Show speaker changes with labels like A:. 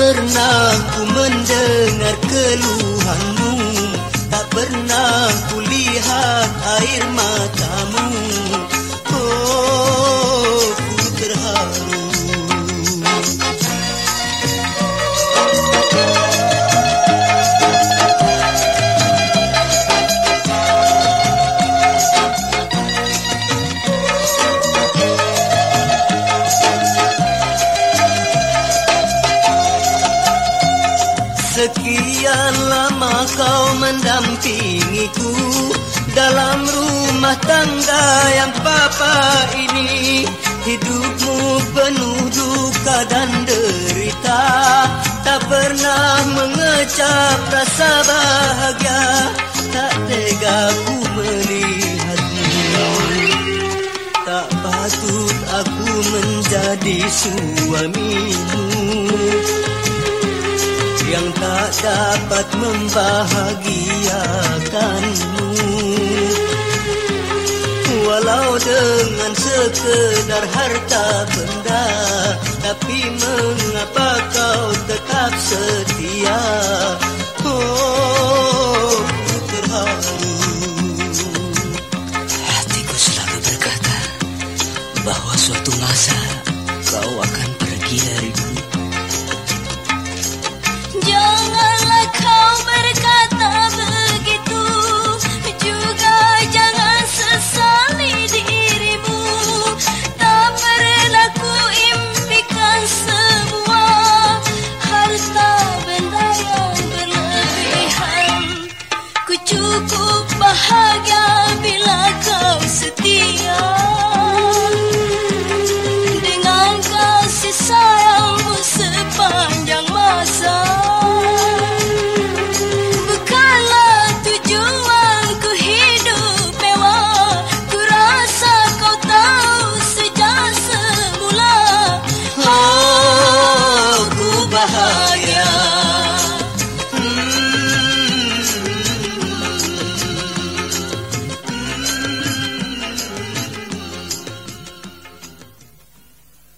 A: pernah ku mendengar keluhanmu. Tak pernah ku lihat air matamu Sekian lama kau mendampingiku Dalam rumah tangga yang papa ini. Hidupmu penuh duka dan derita Tak pernah mengecap rasa bahagia. Tak tega ku melihatmu. Tak patut aku menjadi suamimu yang tak dapat membahagiakanmu Walau dengan sekedar harta benda Tapi mengapa kau tetap setia? Oh,
B: Bahawa suatu masa Kau akan pergi dari cukup bahagia bila kau setia.